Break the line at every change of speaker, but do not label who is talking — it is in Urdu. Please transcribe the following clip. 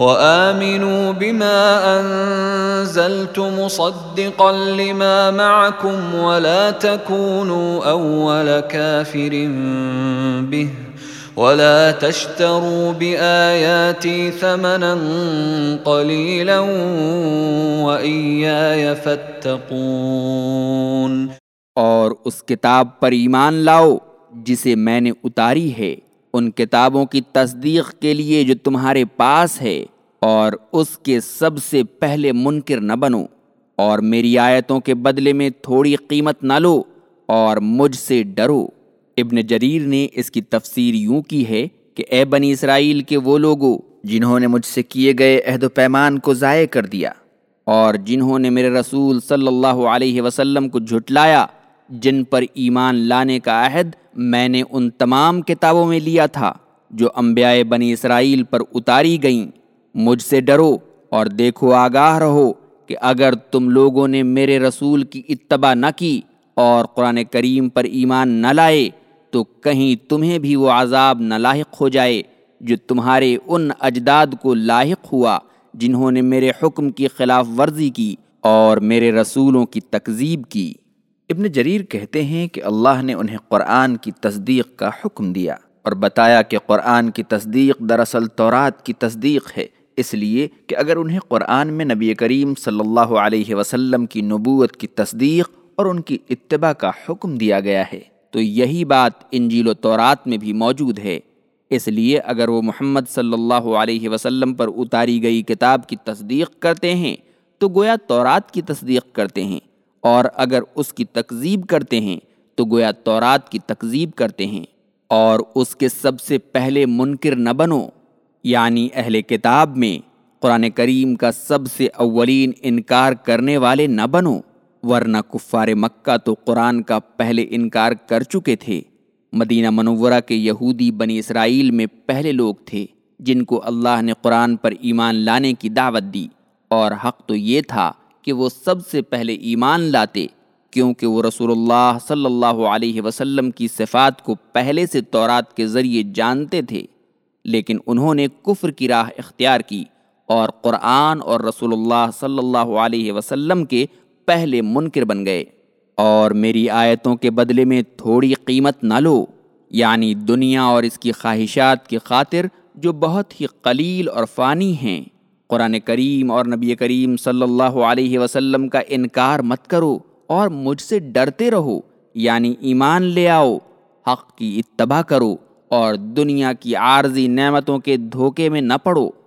وآمنوا بما أنزلت مصدقا لما معكم ولا تكونوا أول كافر به ولا تشتروا بآياتي ثمنا قليلا وإياي فاتقون
اور اس کتاب پر ایمان لاؤ جسے میں نے اتاری ہے۔ ان کتابوں کی تصدیق کے لیے جو تمہارے پاس ہے اور اس کے سب سے پہلے منکر نہ بنو اور میری آیتوں کے بدلے میں تھوڑی قیمت نہ لو اور مجھ سے ڈرو۔ ابن جریر نے اس کی تفسیر یوں کی ہے کہ اے بنی اسرائیل کے وہ لوگوں جنہوں نے مجھ سے کیے گئے عہد و پیمان کو ضائع کر دیا اور جنہوں نے میرے رسول صلی اللہ علیہ وسلم کو جھٹلایا جن پر ایمان لانے کا عہد میں نے ان تمام کتابوں میں لیا تھا، جو انبیاء بنی اسرائیل پر اتاری گئیں۔ مجھ سے ڈرو اور دیکھو، آگاہ رہو کہ اگر تم لوگوں نے میرے رسول کی اتباع نہ کی اور قرآن کریم پر ایمان نہ لائے، تو کہیں تمہیں بھی وہ عذاب نہ لاحق ہو جائے جو تمہارے ان اجداد کو لاحق ہوا جنہوں نے میرے حکم کی خلاف ورزی کی اور میرے رسولوں کی تکذیب کی۔ ابن جریر کہتے ہیں کہ اللہ نے انہیں قرآن کی تصدیق کا حکم دیا اور بتایا کہ قرآن کی تصدیق دراصل تورات کی تصدیق ہے، اس لیے کہ اگر انہیں قرآن میں نبی کریم صلی اللہ علیہ وسلم کی نبوت کی تصدیق اور ان کی اتباع کا حکم دیا گیا ہے، تو یہی بات انجیل و تورات میں بھی موجود ہے۔ اس لیے اگر وہ محمد صلی اللہ علیہ وسلم پر اتاری گئی کتاب کی تصدیق کرتے ہیں، تو گویا تورات کی تصدیق کرتے ہیں۔ اور اگر اس کی تکذیب کرتے ہیں، تو گویا تورات کی تکذیب کرتے ہیں۔ اور اس کے سب سے پہلے منکر نہ بنو۔ یعنی اہل کتاب میں قرآن کریم کا سب سے اولین انکار کرنے والے نہ بنو، ورنہ کفار مکہ تو قرآن کا پہلے انکار کر چکے تھے۔ مدینہ منورہ کے یہودی بنی اسرائیل میں پہلے لوگ تھے، جن کو اللہ نے قرآن پر ایمان لانے کی دعوت دی۔ اور حق تو یہ تھا کہ وہ سب سے پہلے ایمان لاتے، کیونکہ وہ رسول اللہ صلی اللہ علیہ وسلم کی صفات کو پہلے سے تورات کے ذریعے جانتے تھے، لیکن انہوں نے کفر کی راہ اختیار کی اور قرآن اور رسول اللہ صلی اللہ علیہ وسلم کے پہلے منکر بن گئے۔ اور میری آیتوں کے بدلے میں تھوڑی قیمت نہ لو یعنی دنیا اور اس کی خواہشات کی خاطر جو بہت ہی قلیل اور فانی ہیں۔ قرآن کریم اور نبی کریم صلی اللہ علیہ وسلم کا انکار مت کرو اور مجھ سے ڈرتے رہو یعنی ایمان لے آؤ، حق کی اتباع کرو اور دنیا کی عارضی نعمتوں کے دھوکے میں نہ پڑو۔